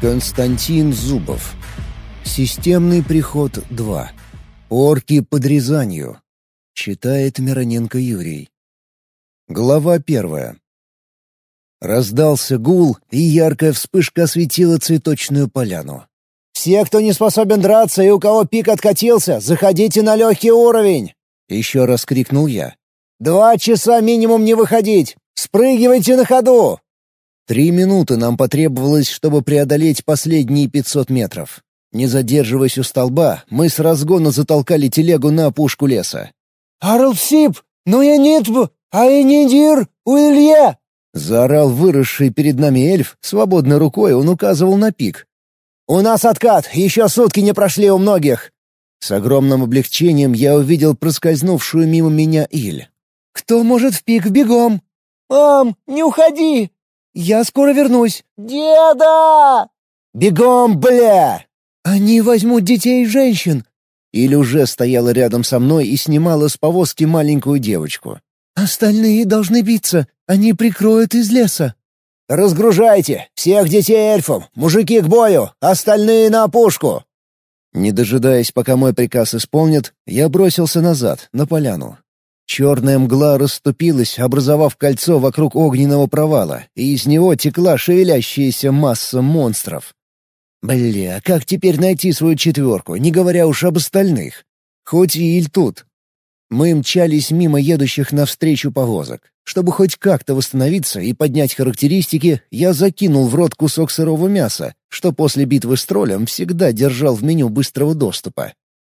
Константин Зубов. Системный приход 2. Орки под Рязанью. Читает Мироненко Юрий. Глава первая. Раздался гул, и яркая вспышка осветила цветочную поляну. «Все, кто не способен драться и у кого пик откатился, заходите на легкий уровень!» Еще раз крикнул я. «Два часа минимум не выходить! Спрыгивайте на ходу!» Три минуты нам потребовалось, чтобы преодолеть последние пятьсот метров. Не задерживаясь у столба, мы с разгона затолкали телегу на опушку леса. «Арлсип, ну я нет б, а и не дир, Уилье!» Заорал выросший перед нами эльф, свободной рукой он указывал на пик. «У нас откат, еще сутки не прошли у многих!» С огромным облегчением я увидел проскользнувшую мимо меня Иль. «Кто может в пик бегом?» «Мам, не уходи!» «Я скоро вернусь». «Деда!» «Бегом, бля!» «Они возьмут детей и женщин». Или уже стояла рядом со мной и снимала с повозки маленькую девочку. «Остальные должны биться. Они прикроют из леса». «Разгружайте! Всех детей эльфам! Мужики к бою! Остальные на опушку!» Не дожидаясь, пока мой приказ исполнят, я бросился назад, на поляну. Черная мгла расступилась, образовав кольцо вокруг огненного провала, и из него текла шевелящаяся масса монстров. Бля, как теперь найти свою четверку, не говоря уж об остальных? Хоть и Иль тут. Мы мчались мимо едущих навстречу повозок. Чтобы хоть как-то восстановиться и поднять характеристики, я закинул в рот кусок сырого мяса, что после битвы с троллем всегда держал в меню быстрого доступа.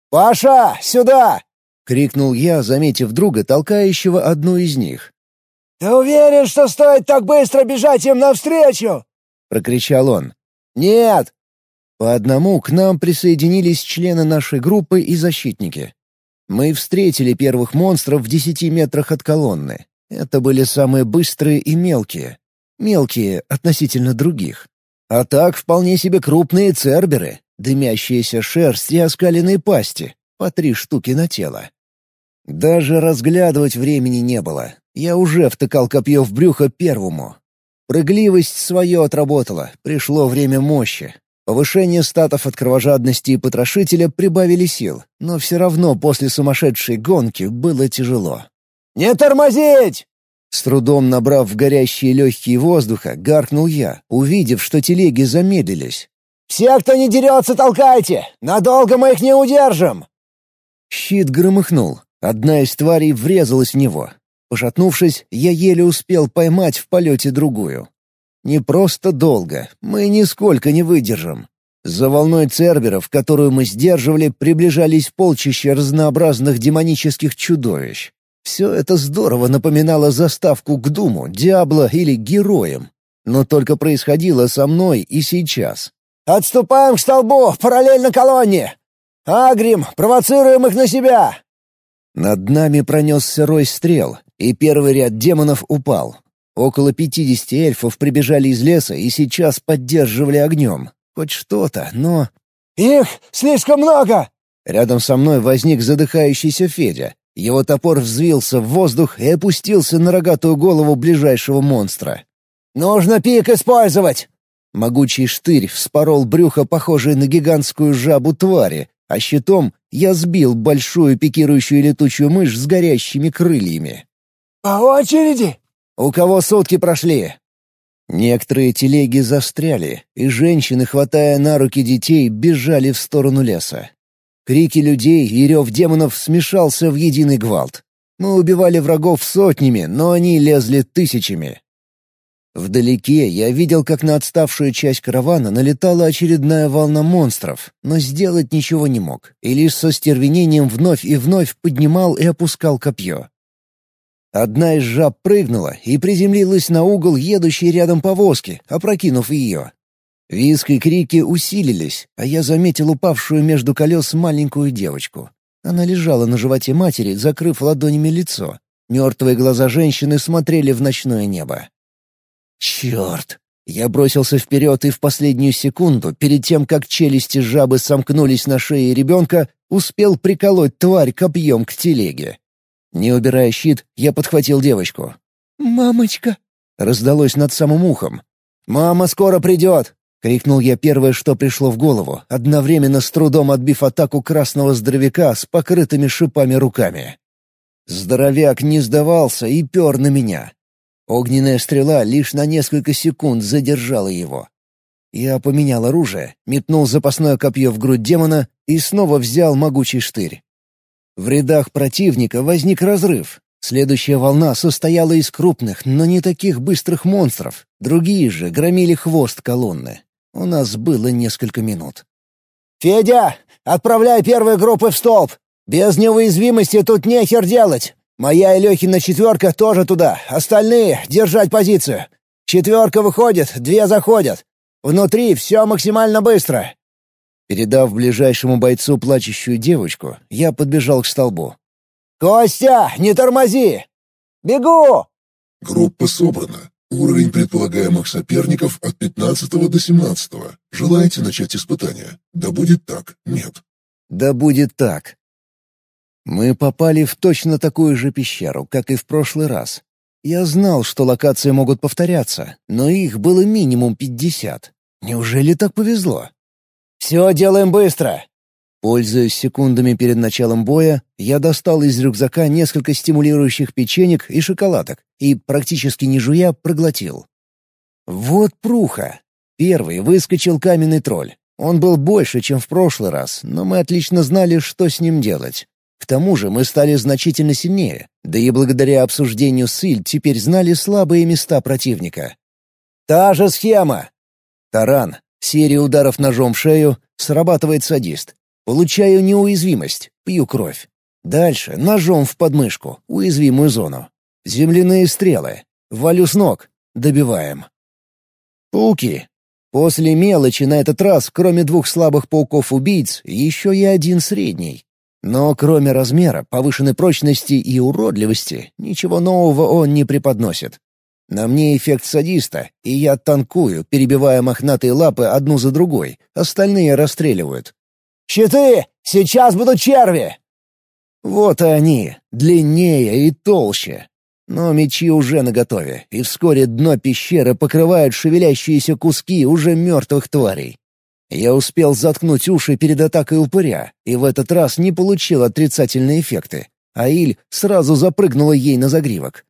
«Паша, сюда!» — крикнул я, заметив друга, толкающего одну из них. «Ты уверен, что стоит так быстро бежать им навстречу?» — прокричал он. «Нет!» По одному к нам присоединились члены нашей группы и защитники. Мы встретили первых монстров в десяти метрах от колонны. Это были самые быстрые и мелкие. Мелкие относительно других. А так вполне себе крупные церберы, дымящаяся шерсть и оскаленные пасти, по три штуки на тело. Даже разглядывать времени не было. Я уже втыкал копье в брюхо первому. Прыгливость свое отработала, пришло время мощи. Повышение статов от кровожадности и потрошителя прибавили сил, но все равно после сумасшедшей гонки было тяжело. «Не тормозить!» С трудом набрав в горящие легкие воздуха, гаркнул я, увидев, что телеги замедлились. «Все, кто не дерется, толкайте! Надолго мы их не удержим!» Щит громыхнул. Одна из тварей врезалась в него. Пошатнувшись, я еле успел поймать в полете другую. Не просто долго, мы нисколько не выдержим. За волной церберов, которую мы сдерживали, приближались полчища разнообразных демонических чудовищ. Все это здорово напоминало заставку к Думу, Диабло или Героям. Но только происходило со мной и сейчас. «Отступаем к столбу, параллельно колонне! «Агрим, провоцируем их на себя!» Над нами пронесся рой стрел, и первый ряд демонов упал. Около пятидесяти эльфов прибежали из леса и сейчас поддерживали огнем. Хоть что-то, но... «Их слишком много!» Рядом со мной возник задыхающийся Федя. Его топор взвился в воздух и опустился на рогатую голову ближайшего монстра. «Нужно пик использовать!» Могучий штырь вспорол брюхо, похожее на гигантскую жабу твари, а щитом я сбил большую пикирующую летучую мышь с горящими крыльями. «По очереди!» «У кого сутки прошли?» Некоторые телеги застряли, и женщины, хватая на руки детей, бежали в сторону леса. Крики людей и рев демонов смешался в единый гвалт. Мы убивали врагов сотнями, но они лезли тысячами. Вдалеке я видел, как на отставшую часть каравана налетала очередная волна монстров, но сделать ничего не мог, и лишь со стервенением вновь и вновь поднимал и опускал копье. Одна из жаб прыгнула и приземлилась на угол едущей рядом повозки, опрокинув ее. Виск и крики усилились, а я заметил упавшую между колес маленькую девочку. Она лежала на животе матери, закрыв ладонями лицо. Мертвые глаза женщины смотрели в ночное небо. Черт! Я бросился вперед и в последнюю секунду, перед тем, как челюсти жабы сомкнулись на шее ребенка, успел приколоть тварь копьем к телеге. Не убирая щит, я подхватил девочку. «Мамочка!» — раздалось над самым ухом. «Мама скоро придет!» — крикнул я первое, что пришло в голову, одновременно с трудом отбив атаку красного здоровяка с покрытыми шипами руками. Здоровяк не сдавался и пер на меня. Огненная стрела лишь на несколько секунд задержала его. Я поменял оружие, метнул запасное копье в грудь демона и снова взял могучий штырь. В рядах противника возник разрыв. Следующая волна состояла из крупных, но не таких быстрых монстров. Другие же громили хвост колонны. У нас было несколько минут. «Федя, отправляй первые группы в столб! Без неуязвимости тут нехер делать! Моя и Лехина четверка тоже туда, остальные — держать позицию! Четверка выходит, две заходят. Внутри все максимально быстро!» Передав ближайшему бойцу плачущую девочку, я подбежал к столбу. «Костя, не тормози! Бегу!» Группа собрана. Уровень предполагаемых соперников от 15 до 17. Желаете начать испытание? Да будет так, нет. Да будет так. Мы попали в точно такую же пещеру, как и в прошлый раз. Я знал, что локации могут повторяться, но их было минимум пятьдесят. Неужели так повезло? «Все делаем быстро!» Пользуясь секундами перед началом боя, я достал из рюкзака несколько стимулирующих печенек и шоколадок и, практически не жуя, проглотил. Вот пруха. Первый выскочил каменный тролль. Он был больше, чем в прошлый раз, но мы отлично знали, что с ним делать. Тому же мы стали значительно сильнее, да и благодаря обсуждению с Иль теперь знали слабые места противника. «Та же схема!» Таран. Серия ударов ножом в шею. Срабатывает садист. Получаю неуязвимость, пью кровь. Дальше ножом в подмышку, уязвимую зону. Земляные стрелы. Валю с ног. Добиваем. Пауки. После мелочи на этот раз, кроме двух слабых пауков-убийц, еще и один средний. Но кроме размера, повышенной прочности и уродливости, ничего нового он не преподносит. На мне эффект садиста, и я танкую, перебивая мохнатые лапы одну за другой, остальные расстреливают. «Щиты! Сейчас будут черви!» Вот и они, длиннее и толще. Но мечи уже наготове, и вскоре дно пещеры покрывают шевелящиеся куски уже мертвых тварей. Я успел заткнуть уши перед атакой упыря, и в этот раз не получил отрицательные эффекты. Аиль сразу запрыгнула ей на загривок.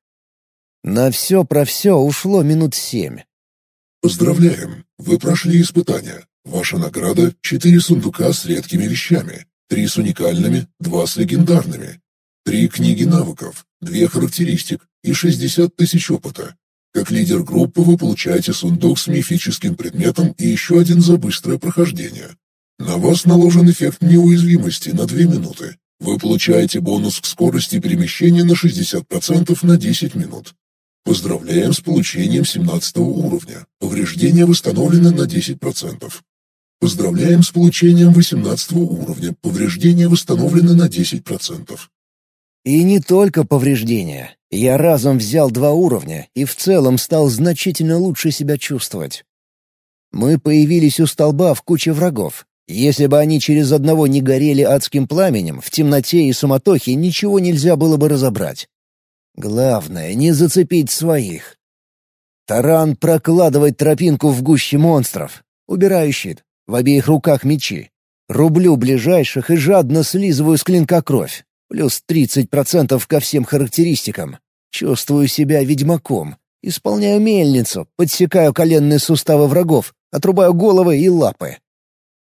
На все про все ушло минут семь. Поздравляем! Вы прошли испытание. Ваша награда — четыре сундука с редкими вещами, три с уникальными, два с легендарными, три книги навыков, две характеристик и шестьдесят тысяч опыта. Как лидер группы вы получаете сундук с мифическим предметом и еще один за быстрое прохождение. На вас наложен эффект неуязвимости на 2 минуты. Вы получаете бонус к скорости перемещения на 60% на 10 минут. Поздравляем с получением 17 уровня. Повреждения восстановлены на 10%. Поздравляем с получением 18 уровня. Повреждения восстановлены на 10%. И не только повреждения. Я разом взял два уровня и в целом стал значительно лучше себя чувствовать. Мы появились у столба в куче врагов. Если бы они через одного не горели адским пламенем, в темноте и суматохе ничего нельзя было бы разобрать. Главное — не зацепить своих. Таран прокладывает тропинку в гуще монстров. Убираю щит. В обеих руках мечи. Рублю ближайших и жадно слизываю с клинка кровь. Плюс 30% ко всем характеристикам. Чувствую себя ведьмаком. Исполняю мельницу, подсекаю коленные суставы врагов, отрубаю головы и лапы.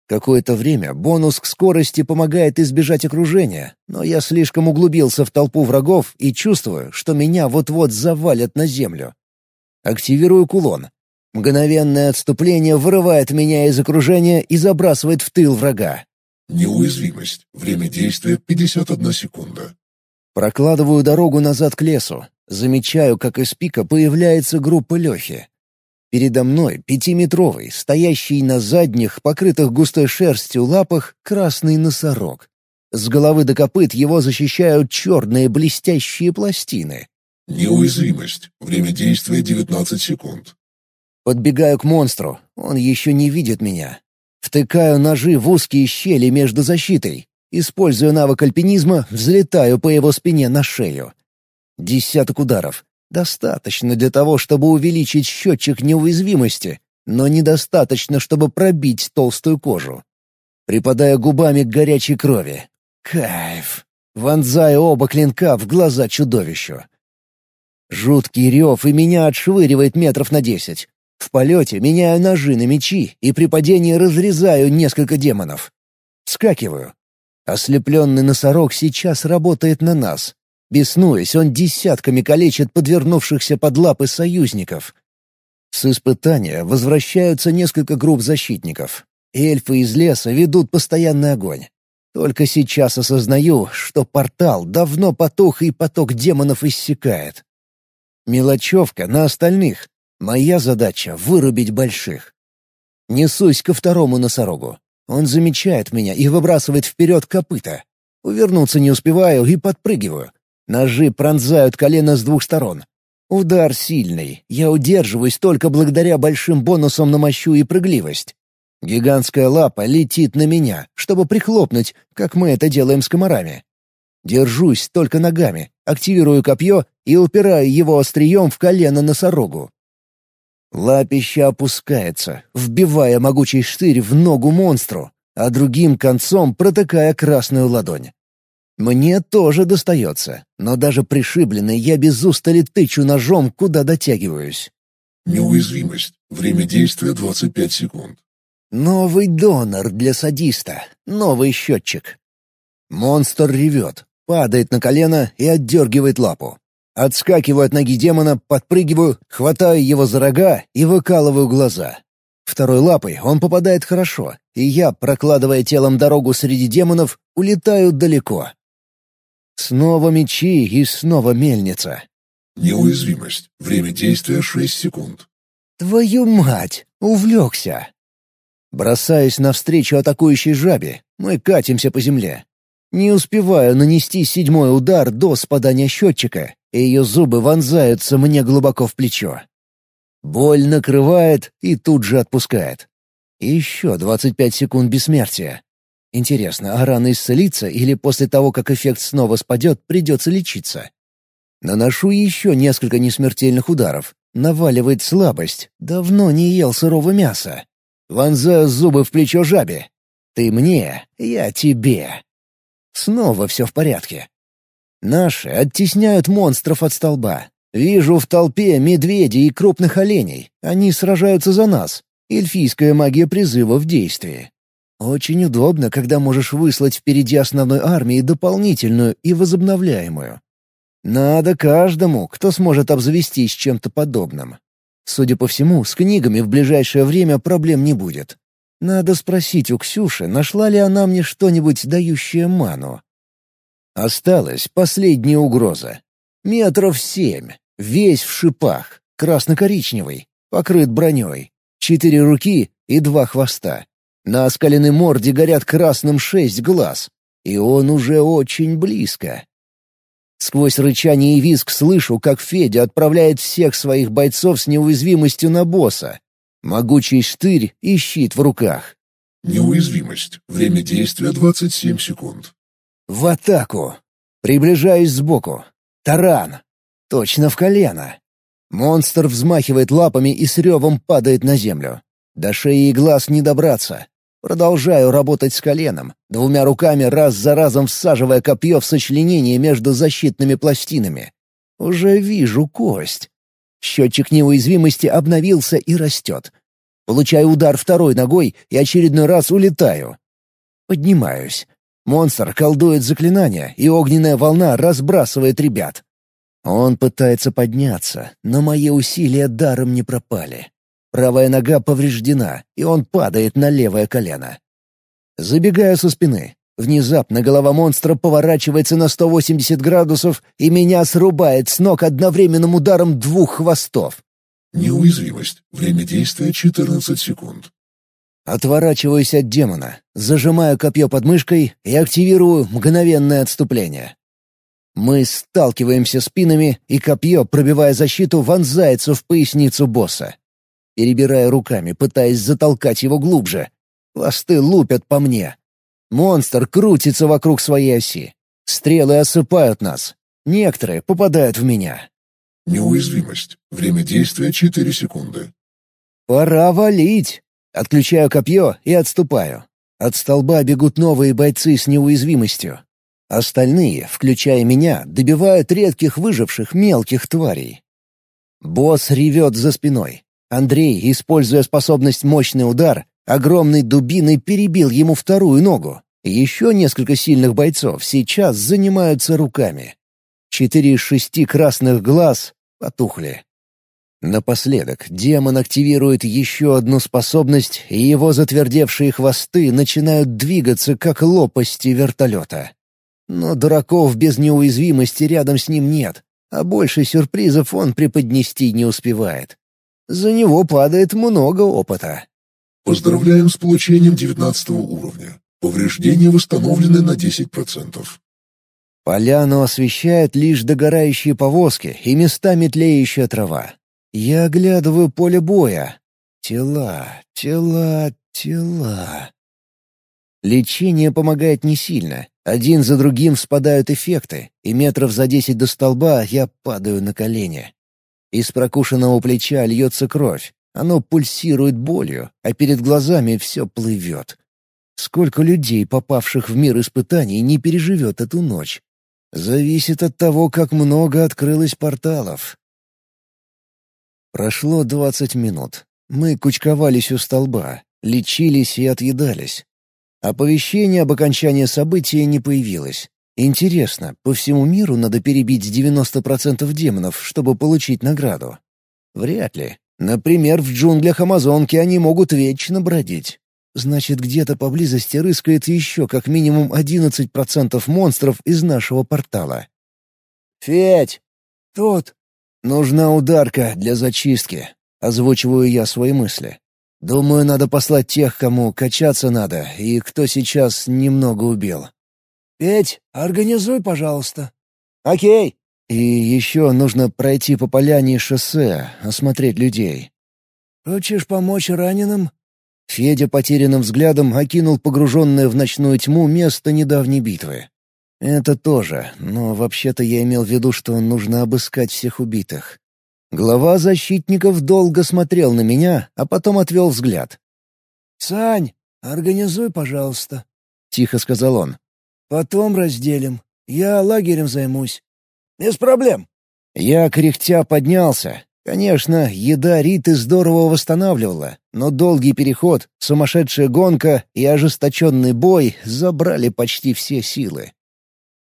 Какое-то время бонус к скорости помогает избежать окружения, но я слишком углубился в толпу врагов и чувствую, что меня вот-вот завалят на землю. Активирую кулон. Мгновенное отступление вырывает меня из окружения и забрасывает в тыл врага. Неуязвимость. Время действия 51 секунда. Прокладываю дорогу назад к лесу. Замечаю, как из пика появляется группа Лехи. Передо мной пятиметровый, стоящий на задних, покрытых густой шерстью лапах, красный носорог. С головы до копыт его защищают черные блестящие пластины. Неуязвимость. Время действия 19 секунд. Подбегаю к монстру. Он еще не видит меня. Втыкаю ножи в узкие щели между защитой. Используя навык альпинизма, взлетаю по его спине на шею. Десяток ударов. Достаточно для того, чтобы увеличить счетчик неуязвимости. но недостаточно, чтобы пробить толстую кожу. Припадая губами к горячей крови. Кайф! Вонзая оба клинка в глаза чудовищу. Жуткий рев и меня отшвыривает метров на десять. В полете меняю ножи на мечи и при падении разрезаю несколько демонов. Скакиваю. Ослепленный носорог сейчас работает на нас. Беснуясь, он десятками калечит подвернувшихся под лапы союзников. С испытания возвращаются несколько групп защитников. Эльфы из леса ведут постоянный огонь. Только сейчас осознаю, что портал давно потух и поток демонов иссякает. Мелочевка на остальных. Моя задача — вырубить больших. Несусь ко второму носорогу. Он замечает меня и выбрасывает вперед копыта. Увернуться не успеваю и подпрыгиваю. Ножи пронзают колено с двух сторон. Удар сильный. Я удерживаюсь только благодаря большим бонусам на мощу и прыгливость. Гигантская лапа летит на меня, чтобы прихлопнуть, как мы это делаем с комарами. Держусь только ногами, активирую копье и упираю его острием в колено носорогу. Лапище опускается, вбивая могучий штырь в ногу монстру, а другим концом протыкая красную ладонь. Мне тоже достается, но даже пришибленный я без устали тычу ножом, куда дотягиваюсь. Неуязвимость. Время действия 25 секунд. Новый донор для садиста. Новый счетчик. Монстр ревет, падает на колено и отдергивает лапу. Отскакиваю от ноги демона, подпрыгиваю, хватаю его за рога и выкалываю глаза. Второй лапой он попадает хорошо, и я, прокладывая телом дорогу среди демонов, улетаю далеко. Снова мечи и снова мельница. Неуязвимость. Время действия 6 секунд. Твою мать! Увлекся! Бросаюсь навстречу атакующей жабе. Мы катимся по земле. Не успеваю нанести седьмой удар до спадания счетчика, и ее зубы вонзаются мне глубоко в плечо. Боль накрывает и тут же отпускает. еще двадцать пять секунд бессмертия. Интересно, а рана исцелится или после того, как эффект снова спадет, придется лечиться? Наношу еще несколько несмертельных ударов. Наваливает слабость. Давно не ел сырого мяса. Вонзаю зубы в плечо жабе. Ты мне, я тебе. Снова все в порядке. Наши оттесняют монстров от столба. Вижу в толпе медведей и крупных оленей. Они сражаются за нас. Эльфийская магия призыва в действии. Очень удобно, когда можешь выслать впереди основной армии дополнительную и возобновляемую. Надо каждому, кто сможет обзавестись чем-то подобным. Судя по всему, с книгами в ближайшее время проблем не будет. Надо спросить у Ксюши, нашла ли она мне что-нибудь, дающее ману. Осталась последняя угроза. Метров семь, весь в шипах, красно-коричневый, покрыт броней. Четыре руки и два хвоста. На оскаленной морде горят красным шесть глаз. И он уже очень близко. Сквозь рычание и визг слышу, как Федя отправляет всех своих бойцов с неуязвимостью на босса, Могучий штырь и щит в руках. Неуязвимость. Время действия 27 секунд. В атаку. Приближаюсь сбоку. Таран. Точно в колено. Монстр взмахивает лапами и с ревом падает на землю. До шеи и глаз не добраться. Продолжаю работать с коленом, двумя руками раз за разом всаживая копье в сочленение между защитными пластинами. Уже вижу кость. Счетчик неуязвимости обновился и растет. Получаю удар второй ногой и очередной раз улетаю. Поднимаюсь. Монстр колдует заклинание, и огненная волна разбрасывает ребят. Он пытается подняться, но мои усилия даром не пропали. Правая нога повреждена, и он падает на левое колено. Забегаю со спины. Внезапно голова монстра поворачивается на 180 градусов, и меня срубает с ног одновременным ударом двух хвостов. Неуязвимость. Время действия 14 секунд. Отворачиваюсь от демона, зажимаю копье под мышкой и активирую мгновенное отступление. Мы сталкиваемся спинами, и копье, пробивая защиту, вонзается в поясницу босса. Перебирая руками, пытаясь затолкать его глубже. Хвосты лупят по мне. Монстр крутится вокруг своей оси. Стрелы осыпают нас. Некоторые попадают в меня. Неуязвимость. Время действия 4 секунды. Пора валить. Отключаю копье и отступаю. От столба бегут новые бойцы с неуязвимостью. Остальные, включая меня, добивают редких выживших мелких тварей. Босс ревет за спиной. Андрей, используя способность «Мощный удар», огромной дубиной перебил ему вторую ногу. Еще несколько сильных бойцов сейчас занимаются руками. Четыре из шести красных глаз потухли. Напоследок демон активирует еще одну способность, и его затвердевшие хвосты начинают двигаться, как лопасти вертолета. Но дураков без неуязвимости рядом с ним нет, а больше сюрпризов он преподнести не успевает. За него падает много опыта. Поздравляем с получением 19 уровня. Повреждения восстановлены на 10%. Поляну освещает лишь догорающие повозки и местами тлеющая трава. Я оглядываю поле боя. Тела, тела, тела. Лечение помогает не сильно. Один за другим спадают эффекты, и метров за десять до столба я падаю на колени. Из прокушенного плеча льется кровь. Оно пульсирует болью, а перед глазами все плывет. Сколько людей, попавших в мир испытаний, не переживет эту ночь? Зависит от того, как много открылось порталов. Прошло двадцать минут. Мы кучковались у столба, лечились и отъедались. Оповещение об окончании события не появилось. Интересно, по всему миру надо перебить 90% демонов, чтобы получить награду? Вряд ли. Например, в джунглях Амазонки они могут вечно бродить. Значит, где-то поблизости рыскает еще как минимум 11% монстров из нашего портала. «Федь!» «Тут!» «Нужна ударка для зачистки», — озвучиваю я свои мысли. «Думаю, надо послать тех, кому качаться надо, и кто сейчас немного убил. «Петь, организуй, пожалуйста». «Окей». И еще нужно пройти по поляне шоссе, осмотреть людей. «Хочешь помочь раненым?» Федя потерянным взглядом окинул погруженное в ночную тьму место недавней битвы. «Это тоже, но вообще-то я имел в виду, что нужно обыскать всех убитых». Глава защитников долго смотрел на меня, а потом отвел взгляд. «Сань, организуй, пожалуйста», — тихо сказал он. Потом разделим. Я лагерем займусь. Без проблем. Я кряхтя поднялся. Конечно, еда Риты здорово восстанавливала, но долгий переход, сумасшедшая гонка и ожесточенный бой забрали почти все силы.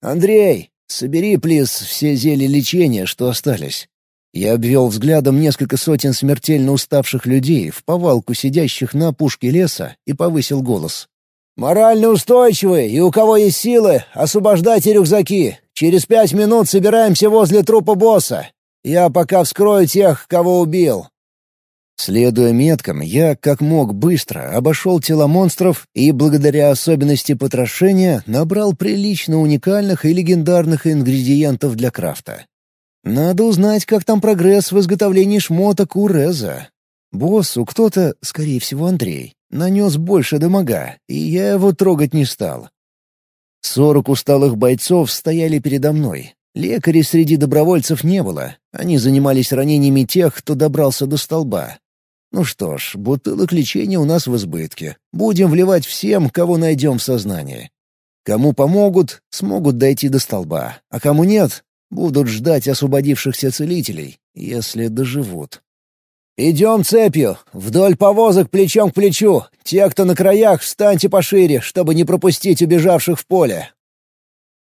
«Андрей, собери, плиз, все зелья лечения, что остались». Я обвел взглядом несколько сотен смертельно уставших людей в повалку сидящих на опушке леса и повысил голос. «Морально устойчивые и у кого есть силы, освобождайте рюкзаки. Через пять минут собираемся возле трупа босса. Я пока вскрою тех, кого убил». Следуя меткам, я, как мог быстро, обошел тела монстров и, благодаря особенности потрошения, набрал прилично уникальных и легендарных ингредиентов для крафта. Надо узнать, как там прогресс в изготовлении шмоток у Реза. Боссу кто-то, скорее всего Андрей, нанес больше дамага, и я его трогать не стал. Сорок усталых бойцов стояли передо мной. Лекарей среди добровольцев не было. Они занимались ранениями тех, кто добрался до столба. Ну что ж, бутылок лечения у нас в избытке. Будем вливать всем, кого найдем в сознание. Кому помогут, смогут дойти до столба, а кому нет, будут ждать освободившихся целителей, если доживут. «Идем цепью, вдоль повозок плечом к плечу. Те, кто на краях, встаньте пошире, чтобы не пропустить убежавших в поле».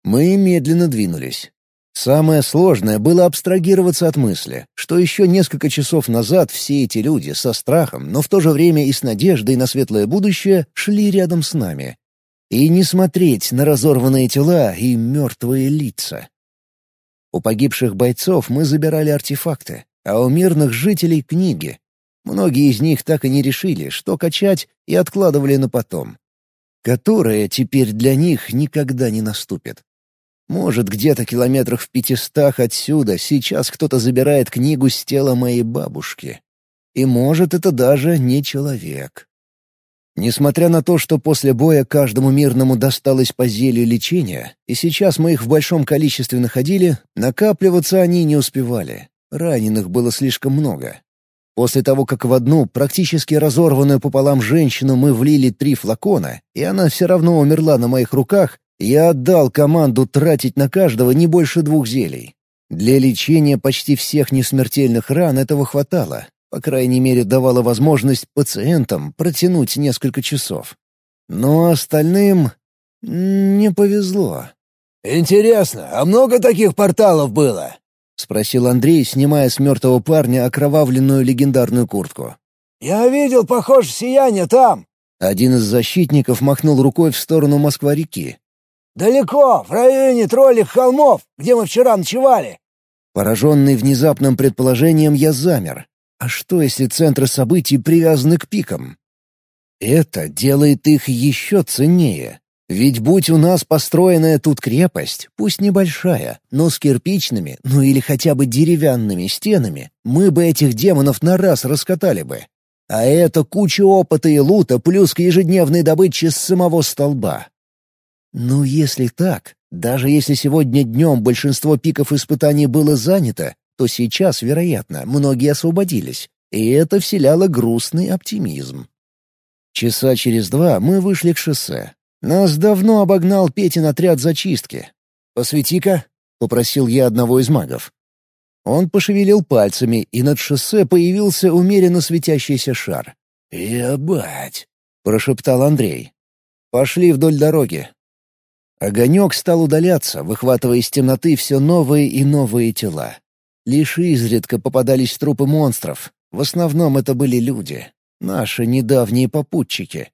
Мы медленно двинулись. Самое сложное было абстрагироваться от мысли, что еще несколько часов назад все эти люди со страхом, но в то же время и с надеждой на светлое будущее шли рядом с нами. И не смотреть на разорванные тела и мертвые лица. У погибших бойцов мы забирали артефакты, а у мирных жителей — книги. Многие из них так и не решили, что качать, и откладывали на потом. Которая теперь для них никогда не наступит. Может, где-то километрах в пятистах отсюда сейчас кто-то забирает книгу с тела моей бабушки. И может, это даже не человек. Несмотря на то, что после боя каждому мирному досталось по зелью лечения, и сейчас мы их в большом количестве находили, накапливаться они не успевали. Раненых было слишком много. После того, как в одну, практически разорванную пополам женщину мы влили три флакона, и она все равно умерла на моих руках, я отдал команду тратить на каждого не больше двух зелий. Для лечения почти всех несмертельных ран этого хватало, по крайней мере давало возможность пациентам протянуть несколько часов. Но остальным не повезло. «Интересно, а много таких порталов было?» — спросил Андрей, снимая с мертвого парня окровавленную легендарную куртку. «Я видел, похоже, сияние там!» Один из защитников махнул рукой в сторону Москва-реки. «Далеко, в районе троллих холмов, где мы вчера ночевали!» Пораженный внезапным предположением, я замер. А что, если центры событий привязаны к пикам? Это делает их еще ценнее. Ведь будь у нас построенная тут крепость, пусть небольшая, но с кирпичными, ну или хотя бы деревянными стенами, мы бы этих демонов на раз раскатали бы. А это куча опыта и лута плюс к ежедневной добыче с самого столба. Ну, если так, даже если сегодня днем большинство пиков испытаний было занято, то сейчас, вероятно, многие освободились, и это вселяло грустный оптимизм. Часа через два мы вышли к шоссе, нас давно обогнал Петин отряд зачистки. «Посвети-ка», — попросил я одного из магов. Он пошевелил пальцами, и над шоссе появился умеренно светящийся шар. «Ебать!» — прошептал Андрей. «Пошли вдоль дороги». Огонек стал удаляться, выхватывая из темноты все новые и новые тела. Лишь изредка попадались трупы монстров. В основном это были люди. Наши недавние попутчики.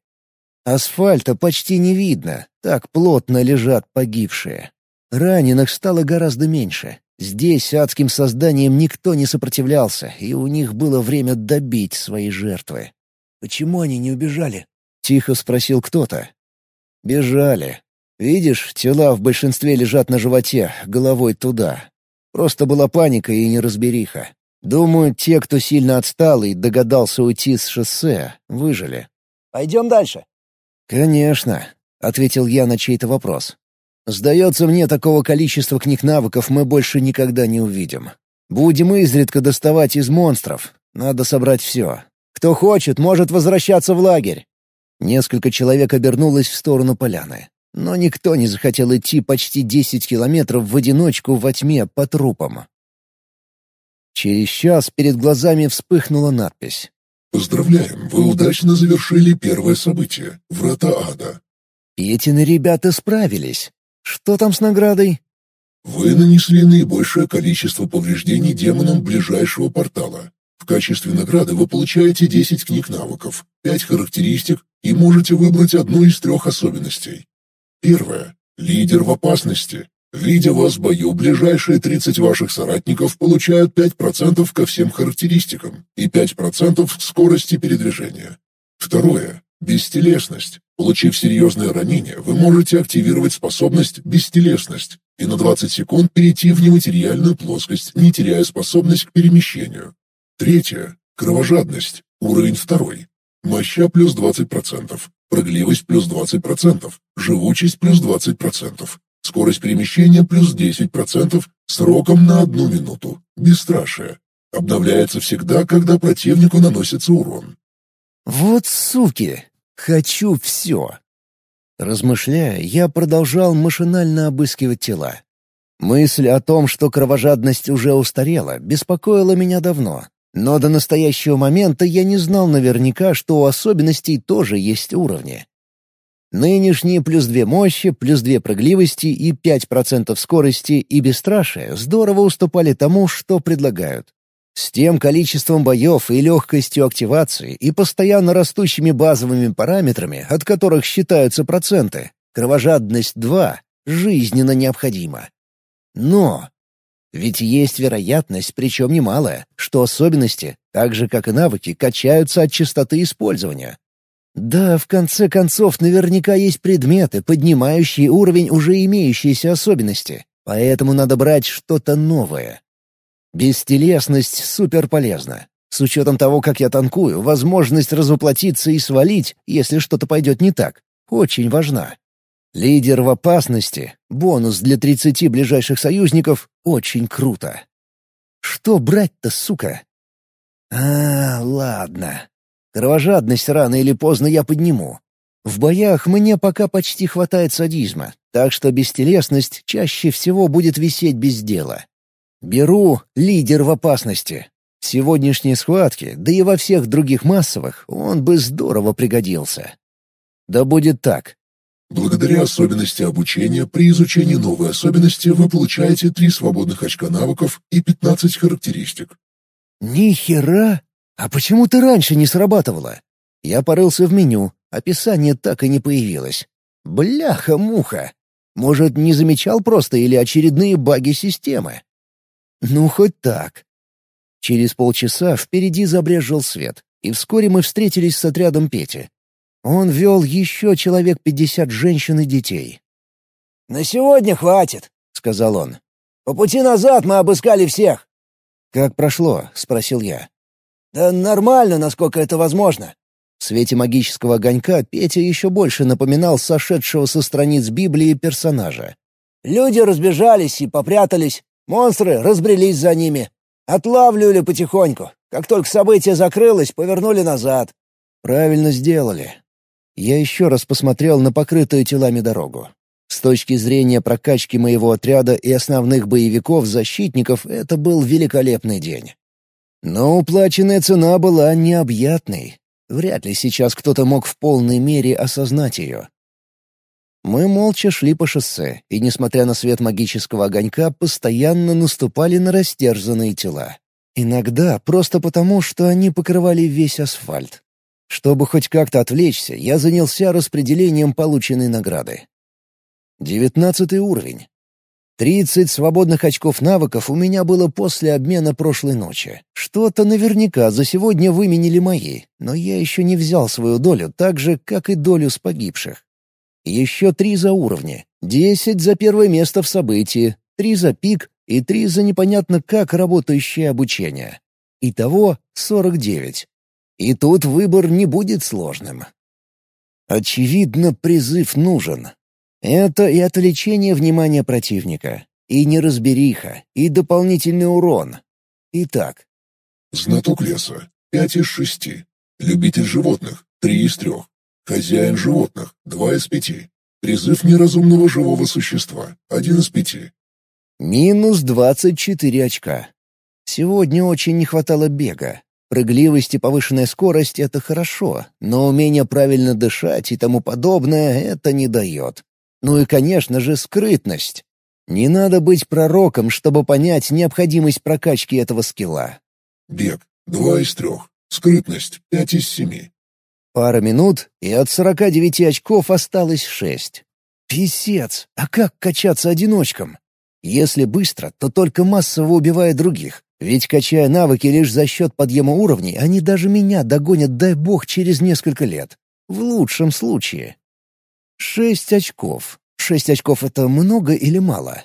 Асфальта почти не видно, так плотно лежат погибшие. Раненых стало гораздо меньше. Здесь адским созданиям никто не сопротивлялся, и у них было время добить свои жертвы. «Почему они не убежали?» — тихо спросил кто-то. «Бежали. Видишь, тела в большинстве лежат на животе, головой туда. Просто была паника и неразбериха. Думаю, те, кто сильно отстал и догадался уйти с шоссе, выжили». «Пойдем дальше», «Конечно», — ответил я на чей-то вопрос. «Сдается мне, такого количества книг-навыков мы больше никогда не увидим. Будем изредка доставать из монстров. Надо собрать все. Кто хочет, может возвращаться в лагерь». Несколько человек обернулось в сторону поляны. Но никто не захотел идти почти десять километров в одиночку во тьме по трупам. Через час перед глазами вспыхнула надпись. Поздравляем, вы удачно завершили первое событие — Врата Ада. Петины ребята справились. Что там с наградой? Вы нанесли наибольшее количество повреждений демонам ближайшего портала. В качестве награды вы получаете 10 книг навыков, 5 характеристик и можете выбрать одну из трех особенностей. Первое. Лидер в опасности. Видя вас в бою, ближайшие 30 ваших соратников получают 5% ко всем характеристикам и 5% скорости передвижения. Второе. Бестелесность. Получив серьезное ранение, вы можете активировать способность «Бестелесность» и на 20 секунд перейти в нематериальную плоскость, не теряя способность к перемещению. Третье. Кровожадность. Уровень второй. Моща плюс 20%. Прыгливость плюс 20%. Живучесть плюс 20%. Скорость перемещения плюс 10%, сроком на одну минуту. Бесстрашие. Обновляется всегда, когда противнику наносится урон. Вот суки! Хочу все! Размышляя, я продолжал машинально обыскивать тела. Мысль о том, что кровожадность уже устарела, беспокоила меня давно. Но до настоящего момента я не знал наверняка, что у особенностей тоже есть уровни. Нынешние плюс две мощи, плюс две прыгливости и пять процентов скорости и бесстрашия здорово уступали тому, что предлагают. С тем количеством боев и легкостью активации и постоянно растущими базовыми параметрами, от которых считаются проценты, кровожадность 2 жизненно необходима. Но ведь есть вероятность, причем немалая, что особенности, так же как и навыки, качаются от частоты использования. Да, в конце концов, наверняка есть предметы, поднимающие уровень уже имеющейся особенности, поэтому надо брать что-то новое. Бестелесность супер полезна. С учетом того, как я танкую, возможность разоплатиться и свалить, если что-то пойдет не так, очень важна. Лидер в опасности, бонус для 30 ближайших союзников, очень круто. Что брать-то, сука? А, ладно. Кровожадность рано или поздно я подниму. В боях мне пока почти хватает садизма, так что бестелесность чаще всего будет висеть без дела. Беру лидер в опасности. В сегодняшней схватке, да и во всех других массовых, он бы здорово пригодился. Да будет так. Благодаря особенности обучения, при изучении новой особенности вы получаете три свободных очка навыков и 15 характеристик. Ни хера! А почему ты раньше не срабатывала? Я порылся в меню, описание так и не появилось. Бляха-муха! Может, не замечал просто или очередные баги системы? Ну, хоть так. Через полчаса впереди забрежил свет, и вскоре мы встретились с отрядом Пети. Он вел еще человек пятьдесят женщин и детей. «На сегодня хватит», — сказал он. «По пути назад мы обыскали всех». «Как прошло?» — спросил я. «Да нормально, насколько это возможно». В свете магического огонька Петя еще больше напоминал сошедшего со страниц Библии персонажа. «Люди разбежались и попрятались. Монстры разбрелись за ними. Отлавливали потихоньку. Как только событие закрылось, повернули назад». «Правильно сделали. Я еще раз посмотрел на покрытую телами дорогу. С точки зрения прокачки моего отряда и основных боевиков-защитников это был великолепный день. Но уплаченная цена была необъятной. Вряд ли сейчас кто-то мог в полной мере осознать ее. Мы молча шли по шоссе, и, несмотря на свет магического огонька, постоянно наступали на растерзанные тела. Иногда просто потому, что они покрывали весь асфальт. Чтобы хоть как-то отвлечься, я занялся распределением полученной награды. Девятнадцатый уровень. Тридцать свободных очков навыков у меня было после обмена прошлой ночи. Что-то наверняка за сегодня выменили мои, но я еще не взял свою долю так же, как и долю с погибших. Еще три за уровни, десять за первое место в событии, три за пик и три за непонятно как работающее обучение. Итого сорок девять. И тут выбор не будет сложным. Очевидно, призыв нужен. Это и отвлечение внимания противника, и неразбериха, и дополнительный урон. Итак. Знаток леса. Пять из шести. Любитель животных. Три из трех. Хозяин животных. Два из пяти. Призыв неразумного живого существа. Один из пяти. Минус двадцать четыре очка. Сегодня очень не хватало бега, Прыгливость и повышенная скорость — это хорошо, но умение правильно дышать и тому подобное — это не дает. Ну и, конечно же, скрытность. Не надо быть пророком, чтобы понять необходимость прокачки этого скилла. Бег — два из трех. Скрытность — пять из семи. Пара минут, и от сорока девяти очков осталось шесть. Писец, а как качаться одиночком? Если быстро, то только массово убивая других. Ведь, качая навыки лишь за счет подъема уровней, они даже меня догонят, дай бог, через несколько лет. В лучшем случае. Шесть очков. Шесть очков — это много или мало?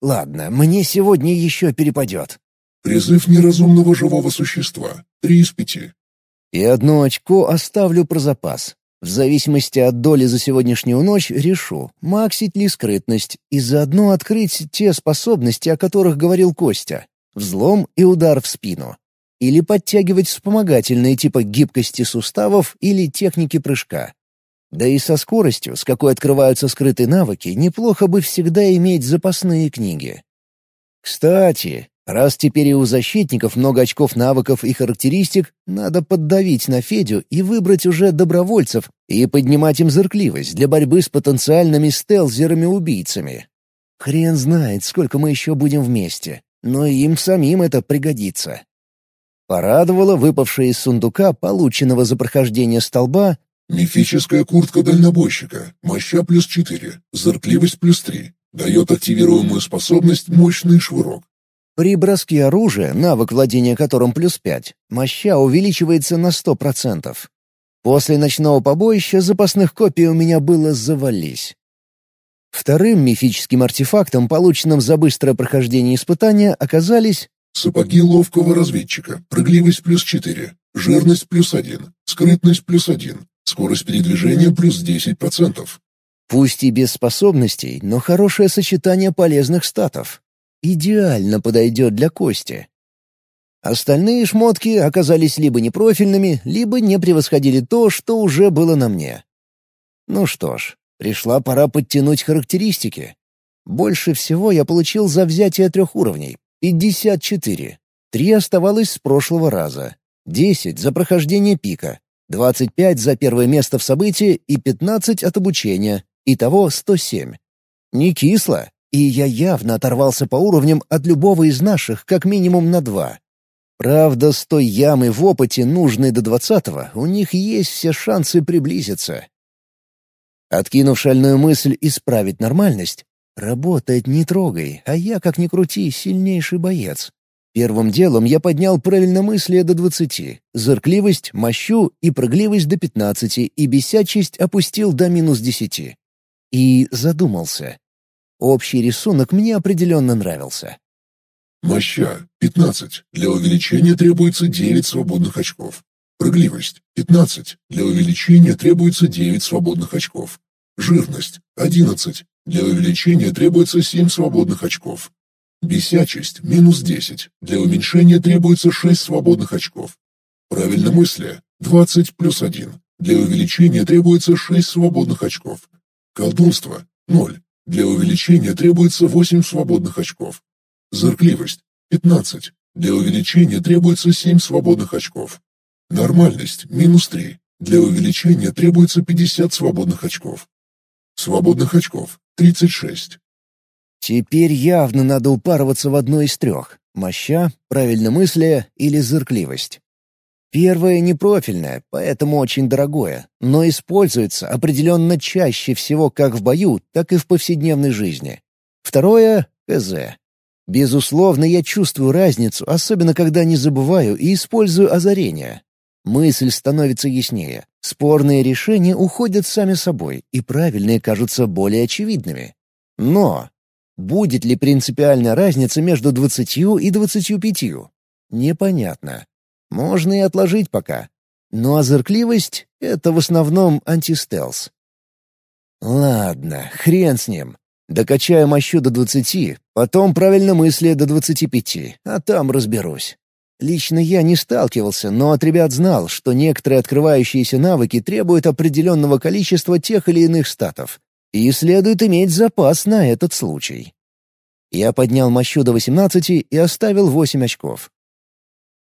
Ладно, мне сегодня еще перепадет. Призыв неразумного живого существа. Три из пяти. И одно очко оставлю про запас. В зависимости от доли за сегодняшнюю ночь решу, максить ли скрытность, и заодно открыть те способности, о которых говорил Костя взлом и удар в спину. Или подтягивать вспомогательные типа гибкости суставов или техники прыжка. Да и со скоростью, с какой открываются скрытые навыки, неплохо бы всегда иметь запасные книги. Кстати, раз теперь и у защитников много очков навыков и характеристик, надо поддавить на Федю и выбрать уже добровольцев и поднимать им зыркливость для борьбы с потенциальными стелзерами-убийцами. Хрен знает, сколько мы еще будем вместе но им самим это пригодится. Порадовала выпавшая из сундука, полученного за прохождение столба, Мифическая куртка дальнобойщика. Моща плюс 4. Зыркливость плюс 3. Дает активируемую способность «Мощный швырок». При броске оружия, навык владения которым плюс 5, моща увеличивается на 100%. После ночного побоища запасных копий у меня было завались. Вторым мифическим артефактом, полученным за быстрое прохождение испытания, оказались Сапоги ловкого разведчика. Прыгливость плюс 4. Жирность плюс 1. Скрытность плюс 1. Скорость передвижения плюс 10%. Пусть и без способностей, но хорошее сочетание полезных статов. Идеально подойдет для Кости. Остальные шмотки оказались либо непрофильными, либо не превосходили то, что уже было на мне. Ну что ж, пришла пора подтянуть характеристики. Больше всего я получил за взятие трех уровней — 54. Три оставалось с прошлого раза. 10 за прохождение пика, 25 за первое место в событии и 15 от обучения. Итого 107. Не кисло, и я явно оторвался по уровням от любого из наших как минимум на два. Правда, с той ямы в опыте, нужной до двадцатого, у них есть все шансы приблизиться. Откинув шальную мысль исправить нормальность, работает не трогай, а я, как ни крути, сильнейший боец. Первым делом я поднял правильномыслие до двадцати, зыркливость, мощу и прыгливость до пятнадцати и бесячесть опустил до минус десяти. И задумался. Общий рисунок мне определенно нравился. Моща — 15. Для увеличения требуется 9 свободных очков. Прыгливость — 15. Для увеличения требуется 9 свободных очков. Жирность — 11. Для увеличения требуется 7 свободных очков. Бесячесть — минус 10. Для уменьшения требуется 6 свободных очков. Правильномыслие — 20 плюс 1. Для увеличения требуется 6 свободных очков. Колдунство — 0. Для увеличения требуется 8 свободных очков. Зыркливость – 15. Для увеличения требуется 7 свободных очков. Нормальность – минус 3. Для увеличения требуется 50 свободных очков. Свободных очков – 36. Теперь явно надо упарываться в одной из трех — моща, правильномыслие или зыркливость. Первое непрофильное, поэтому очень дорогое, но используется определенно чаще всего как в бою, так и в повседневной жизни. Второе — КЗ. Безусловно, я чувствую разницу, особенно когда не забываю и использую озарение. Мысль становится яснее. Спорные решения уходят сами собой, и правильные кажутся более очевидными. Но будет ли принципиальная разница между двадцатью и двадцатью пятью? Непонятно. Можно и отложить пока. Но озыркливость — это в основном антистелс. Ладно, хрен с ним. Докачаю мощу до двадцати, потом правильно мысли до двадцати пяти, а там разберусь. Лично я не сталкивался, но от ребят знал, что некоторые открывающиеся навыки требуют определенного количества тех или иных статов, и следует иметь запас на этот случай. Я поднял мощу до восемнадцати и оставил восемь очков.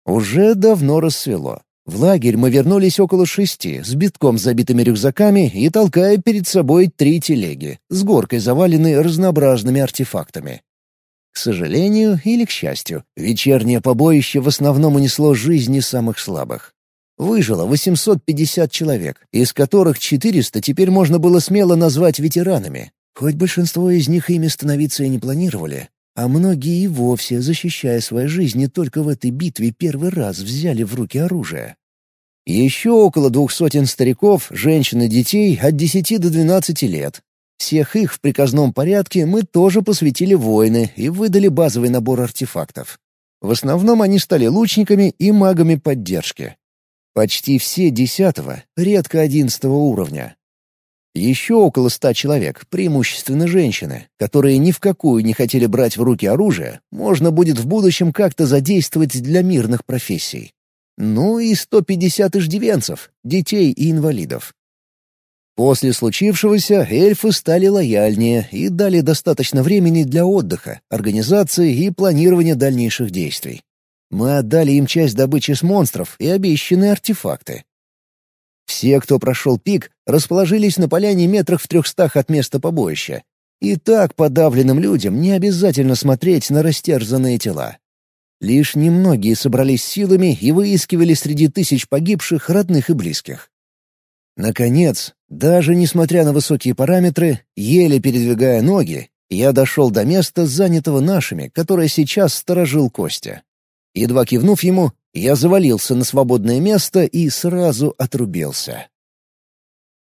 Уже давно рассвело. В лагерь мы вернулись около шести, с битком забитыми рюкзаками и толкая перед собой три телеги, с горкой заваленной разнообразными артефактами. К сожалению или к счастью, вечернее побоище в основном унесло жизни самых слабых. Выжило 850 человек, из которых 400 теперь можно было смело назвать ветеранами. Хоть большинство из них ими становиться и не планировали, а многие и вовсе, защищая свои жизни, только в этой битве первый раз взяли в руки оружие. Еще около двух сотен стариков, женщин и детей от 10 до 12 лет. Всех их в приказном порядке мы тоже посвятили войны и выдали базовый набор артефактов. В основном они стали лучниками и магами поддержки. Почти все десятого, редко одиннадцатого уровня. Еще около ста человек, преимущественно женщины, которые ни в какую не хотели брать в руки оружие, можно будет в будущем как-то задействовать для мирных профессий. Ну и 150 иждивенцев, детей и инвалидов. После случившегося эльфы стали лояльнее и дали достаточно времени для отдыха, организации и планирования дальнейших действий. Мы отдали им часть добычи с монстров и обещанные артефакты. Все, кто прошел пик, расположились на поляне метрах в трехстах от места побоища. И так подавленным людям не обязательно смотреть на растерзанные тела. Лишь немногие собрались силами и выискивали среди тысяч погибших родных и близких. Наконец, даже несмотря на высокие параметры, еле передвигая ноги, я дошел до места, занятого нашими, которое сейчас сторожил Костя. Едва кивнув ему, я завалился на свободное место и сразу отрубился.